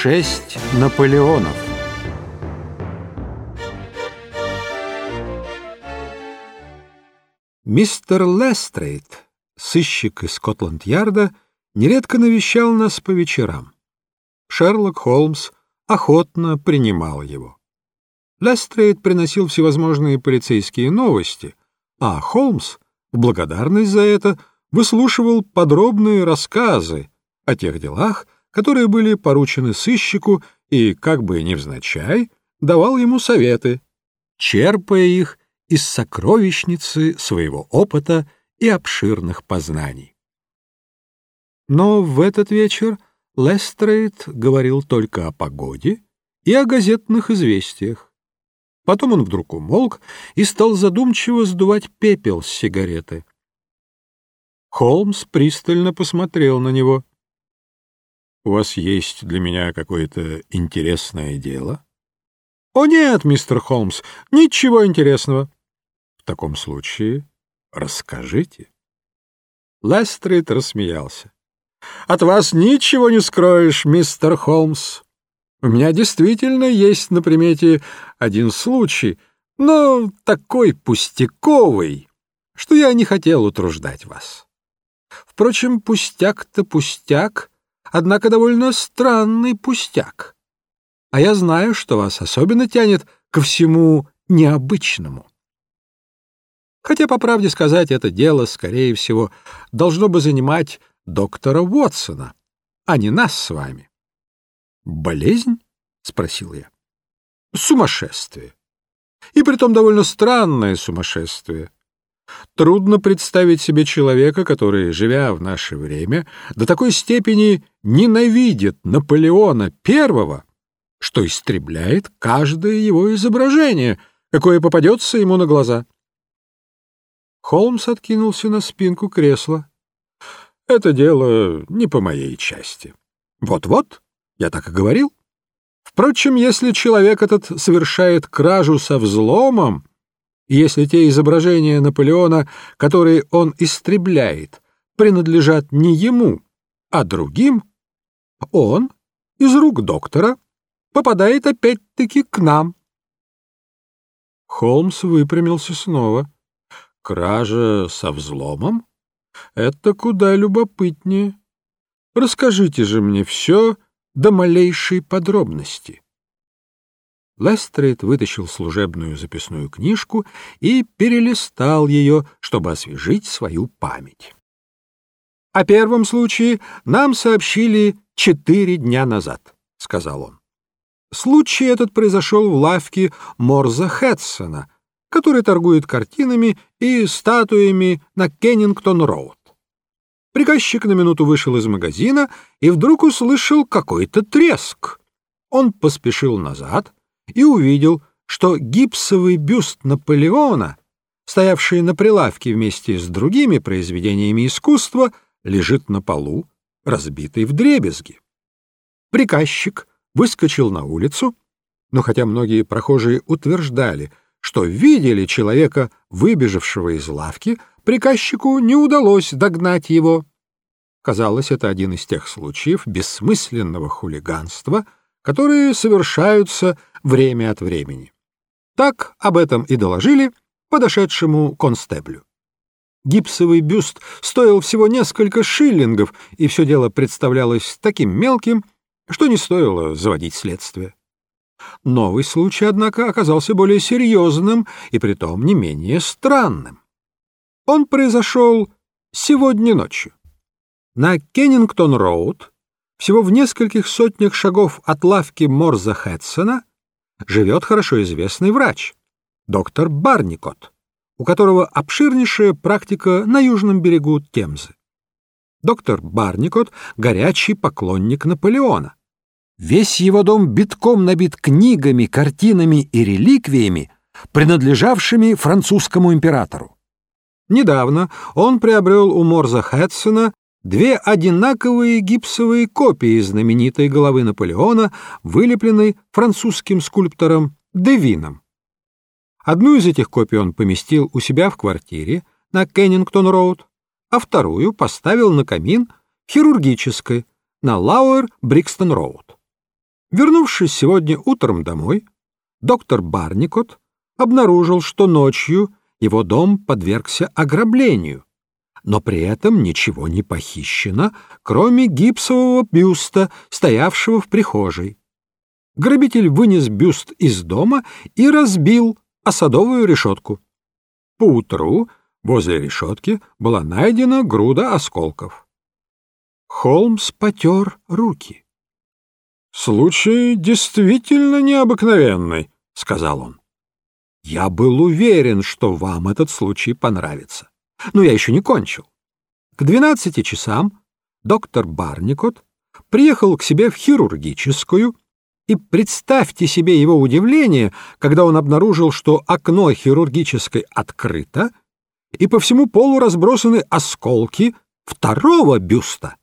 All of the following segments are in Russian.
Шесть Наполеонов Мистер Лестрейд, сыщик из Скотланд-Ярда, нередко навещал нас по вечерам. Шерлок Холмс охотно принимал его. Лестрейд приносил всевозможные полицейские новости, а Холмс, в благодарность за это, выслушивал подробные рассказы о тех делах, которые были поручены сыщику и, как бы невзначай, давал ему советы, черпая их из сокровищницы своего опыта и обширных познаний. Но в этот вечер Лестрейд говорил только о погоде и о газетных известиях. Потом он вдруг умолк и стал задумчиво сдувать пепел с сигареты. Холмс пристально посмотрел на него. — У вас есть для меня какое-то интересное дело? — О нет, мистер Холмс, ничего интересного. — В таком случае расскажите. Лестрейд рассмеялся. — От вас ничего не скроешь, мистер Холмс. У меня действительно есть на примете один случай, но такой пустяковый, что я не хотел утруждать вас. Впрочем, пустяк-то пустяк, однако довольно странный пустяк. А я знаю, что вас особенно тянет ко всему необычному. Хотя, по правде сказать, это дело, скорее всего, должно бы занимать доктора Уотсона, а не нас с вами. «Болезнь?» — спросил я. «Сумасшествие. И притом довольно странное сумасшествие. Трудно представить себе человека, который, живя в наше время, до такой степени ненавидит Наполеона Первого, что истребляет каждое его изображение, какое попадется ему на глаза». Холмс откинулся на спинку кресла. «Это дело не по моей части. Вот-вот». Я так и говорил. Впрочем, если человек этот совершает кражу со взломом, если те изображения Наполеона, которые он истребляет, принадлежат не ему, а другим, он из рук доктора попадает опять-таки к нам. Холмс выпрямился снова. Кража со взломом? Это куда любопытнее. Расскажите же мне все до малейшей подробности. Лестрейд вытащил служебную записную книжку и перелистал ее, чтобы освежить свою память. «О первом случае нам сообщили четыре дня назад», — сказал он. Случай этот произошел в лавке Морза Хэтсона, который торгует картинами и статуями на Кеннингтон-Роуд. Приказчик на минуту вышел из магазина и вдруг услышал какой-то треск. Он поспешил назад и увидел, что гипсовый бюст Наполеона, стоявший на прилавке вместе с другими произведениями искусства, лежит на полу, разбитый в дребезги. Приказчик выскочил на улицу, но хотя многие прохожие утверждали, что видели человека, выбежавшего из лавки, приказчику не удалось догнать его. Казалось, это один из тех случаев бессмысленного хулиганства, которые совершаются время от времени. Так об этом и доложили подошедшему констеблю. Гипсовый бюст стоил всего несколько шиллингов, и все дело представлялось таким мелким, что не стоило заводить следствие. Новый случай, однако, оказался более серьезным и притом не менее странным. Он произошел сегодня ночью. На Кеннингтон-Роуд, всего в нескольких сотнях шагов от лавки Морза Хэтсона, живет хорошо известный врач, доктор Барникот, у которого обширнейшая практика на южном берегу Темзы. Доктор Барникот — горячий поклонник Наполеона. Весь его дом битком набит книгами, картинами и реликвиями, принадлежавшими французскому императору. Недавно он приобрел у Морза Хэтсона две одинаковые гипсовые копии знаменитой головы Наполеона, вылепленной французским скульптором Девином. Одну из этих копий он поместил у себя в квартире на Кеннингтон-роуд, а вторую поставил на камин хирургической на Лауэр-Брикстон-роуд. Вернувшись сегодня утром домой, доктор Барникот обнаружил, что ночью его дом подвергся ограблению, но при этом ничего не похищено, кроме гипсового бюста, стоявшего в прихожей. Грабитель вынес бюст из дома и разбил о садовую решетку. Поутру возле решетки была найдена груда осколков. Холмс потер руки. «Случай действительно необыкновенный», — сказал он. «Я был уверен, что вам этот случай понравится. Но я еще не кончил. К двенадцати часам доктор Барникот приехал к себе в хирургическую, и представьте себе его удивление, когда он обнаружил, что окно хирургической открыто, и по всему полу разбросаны осколки второго бюста.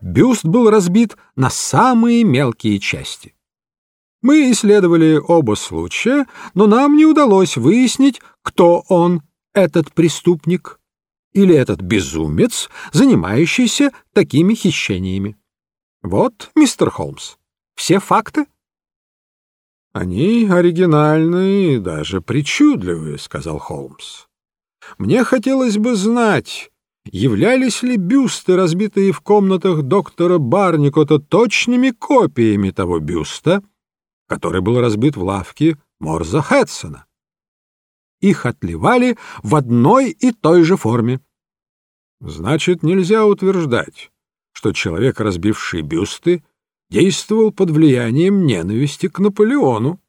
Бюст был разбит на самые мелкие части. Мы исследовали оба случая, но нам не удалось выяснить, кто он, этот преступник, или этот безумец, занимающийся такими хищениями. Вот, мистер Холмс, все факты. — Они оригинальные и даже причудливые, — сказал Холмс. — Мне хотелось бы знать, являлись ли бюсты, разбитые в комнатах доктора Барникота, точными копиями того бюста, который был разбит в лавке Морза Хэтсона. Их отливали в одной и той же форме. Значит, нельзя утверждать, что человек, разбивший бюсты, действовал под влиянием ненависти к Наполеону.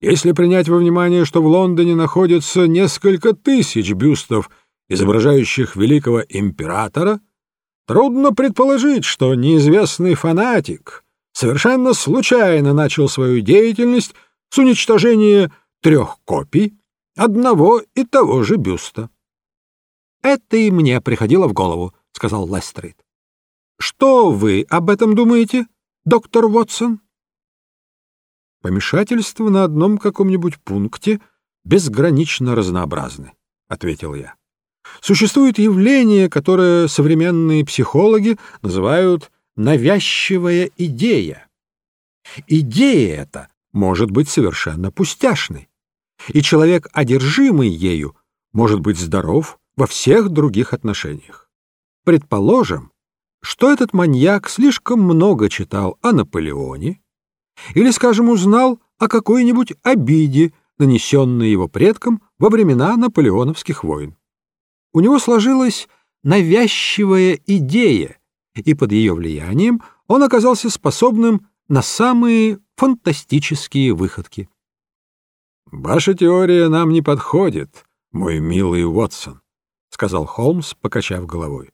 Если принять во внимание, что в Лондоне находится несколько тысяч бюстов изображающих великого императора, трудно предположить, что неизвестный фанатик совершенно случайно начал свою деятельность с уничтожения трех копий одного и того же бюста. «Это и мне приходило в голову», — сказал Лестрейд. «Что вы об этом думаете, доктор Уотсон?» «Помешательства на одном каком-нибудь пункте безгранично разнообразны», — ответил я. Существует явление, которое современные психологи называют «навязчивая идея». Идея эта может быть совершенно пустяшной, и человек, одержимый ею, может быть здоров во всех других отношениях. Предположим, что этот маньяк слишком много читал о Наполеоне или, скажем, узнал о какой-нибудь обиде, нанесенной его предкам во времена наполеоновских войн у него сложилась навязчивая идея, и под ее влиянием он оказался способным на самые фантастические выходки. «Ваша теория нам не подходит, мой милый Уотсон», — сказал Холмс, покачав головой.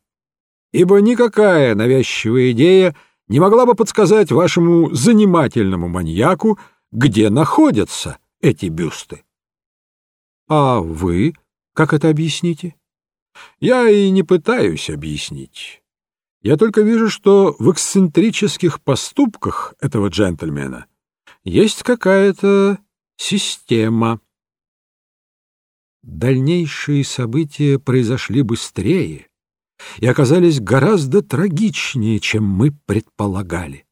«Ибо никакая навязчивая идея не могла бы подсказать вашему занимательному маньяку, где находятся эти бюсты». «А вы как это объясните?» Я и не пытаюсь объяснить. Я только вижу, что в эксцентрических поступках этого джентльмена есть какая-то система. Дальнейшие события произошли быстрее и оказались гораздо трагичнее, чем мы предполагали.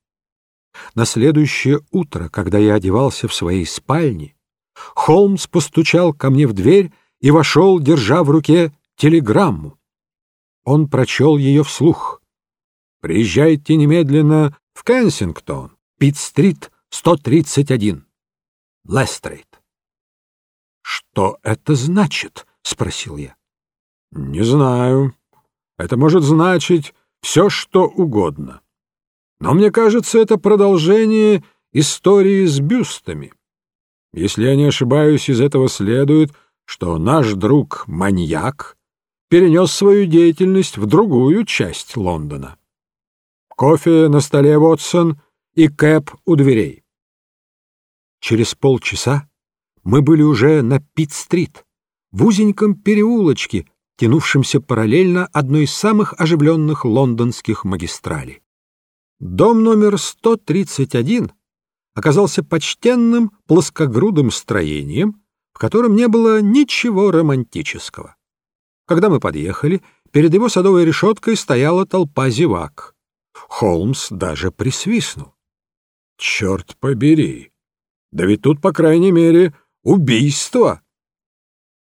На следующее утро, когда я одевался в своей спальне, Холмс постучал ко мне в дверь и вошел, держа в руке телеграмму. Он прочел ее вслух. «Приезжайте немедленно в Кенсингтон, Пит-стрит, 131. Лестрейд». «Что это значит?» — спросил я. «Не знаю. Это может значить все, что угодно. Но мне кажется, это продолжение истории с бюстами. Если я не ошибаюсь, из этого следует, что наш друг — маньяк, перенес свою деятельность в другую часть Лондона. Кофе на столе, Вотсон, и Кэп у дверей. Через полчаса мы были уже на Пит-стрит, в узеньком переулочке, тянувшемся параллельно одной из самых оживленных лондонских магистралей. Дом номер 131 оказался почтенным плоскогрудым строением, в котором не было ничего романтического. Когда мы подъехали, перед его садовой решеткой стояла толпа зевак. Холмс даже присвистнул. Черт побери! Да ведь тут, по крайней мере, убийство!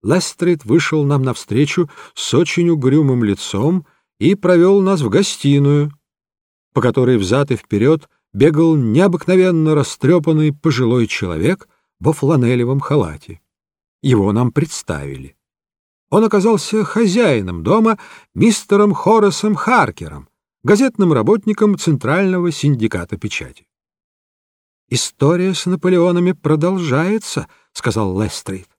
Лестрид вышел нам навстречу с очень угрюмым лицом и провел нас в гостиную, по которой взад и вперед бегал необыкновенно растрепанный пожилой человек во фланелевом халате. Его нам представили. Он оказался хозяином дома мистером Хорасом Харкером, газетным работником Центрального синдиката печати. «История с Наполеонами продолжается», — сказал Лестрид.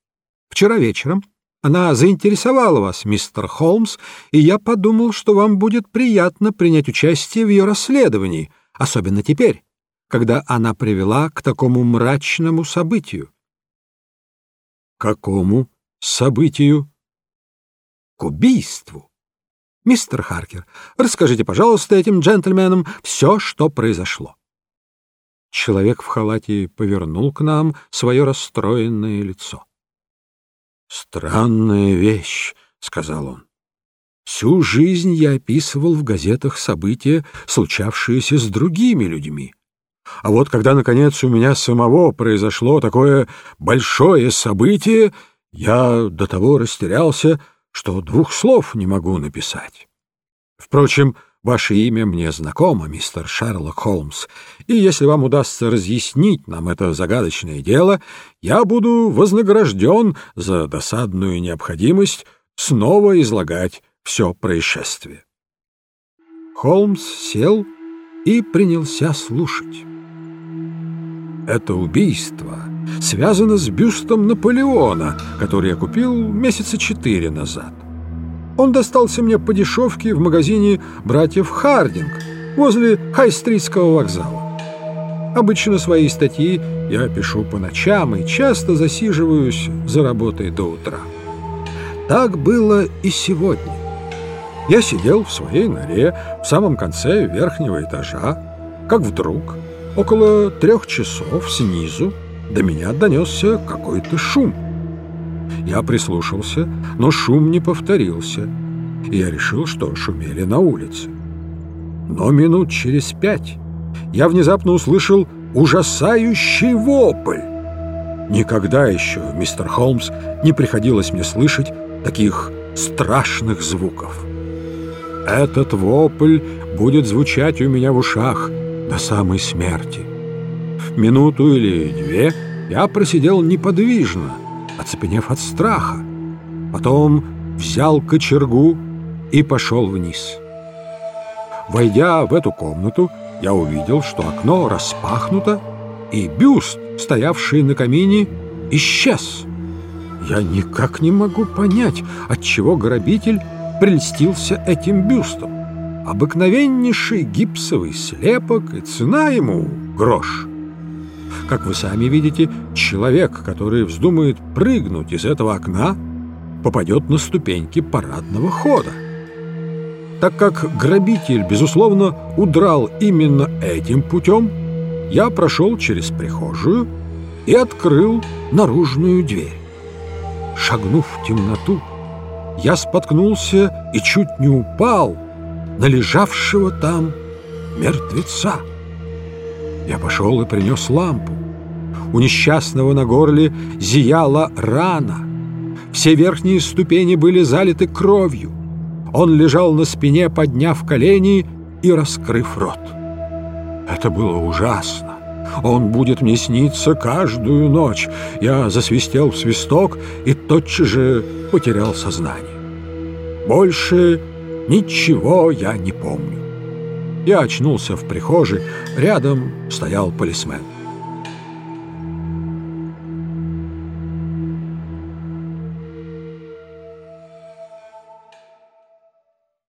«Вчера вечером она заинтересовала вас, мистер Холмс, и я подумал, что вам будет приятно принять участие в ее расследовании, особенно теперь, когда она привела к такому мрачному событию. — Какому событию? — К убийству. Мистер Харкер, расскажите, пожалуйста, этим джентльменам все, что произошло. Человек в халате повернул к нам свое расстроенное лицо. «Странная вещь», — сказал он. «Всю жизнь я описывал в газетах события, случавшиеся с другими людьми. А вот когда, наконец, у меня самого произошло такое большое событие, я до того растерялся, что двух слов не могу написать. Впрочем, Ваше имя мне знакомо, мистер Шерлок Холмс, и если вам удастся разъяснить нам это загадочное дело, я буду вознагражден за досадную необходимость снова излагать все происшествие. Холмс сел и принялся слушать. Это убийство связано с бюстом Наполеона, который я купил месяца четыре назад. Он достался мне по дешевке в магазине братьев Хардинг возле Хайстритского вокзала. Обычно свои статьи я пишу по ночам и часто засиживаюсь за работой до утра. Так было и сегодня. Я сидел в своей норе в самом конце верхнего этажа, как вдруг, около трех часов снизу, до меня донесся какой-то шум. Я прислушался, но шум не повторился, я решил, что шумели на улице. Но минут через пять я внезапно услышал ужасающий вопль. Никогда еще, мистер Холмс, не приходилось мне слышать таких страшных звуков. Этот вопль будет звучать у меня в ушах до самой смерти. Минуту или две я просидел неподвижно, оцепенев от страха. Потом взял кочергу и пошел вниз. Войдя в эту комнату, я увидел, что окно распахнуто, и бюст, стоявший на камине, исчез. Я никак не могу понять, отчего грабитель прельстился этим бюстом. Обыкновеннейший гипсовый слепок, и цена ему — грош. Как вы сами видите, человек, который вздумает прыгнуть из этого окна, попадет на ступеньки парадного хода. Так как грабитель, безусловно, удрал именно этим путем, я прошел через прихожую и открыл наружную дверь. Шагнув в темноту, я споткнулся и чуть не упал на лежавшего там мертвеца. Я пошел и принес лампу. У несчастного на горле зияла рана. Все верхние ступени были залиты кровью. Он лежал на спине, подняв колени и раскрыв рот. Это было ужасно. Он будет мне сниться каждую ночь. Я засвистел в свисток и тотчас же потерял сознание. Больше ничего я не помню. Я очнулся в прихожей, рядом стоял полисмен.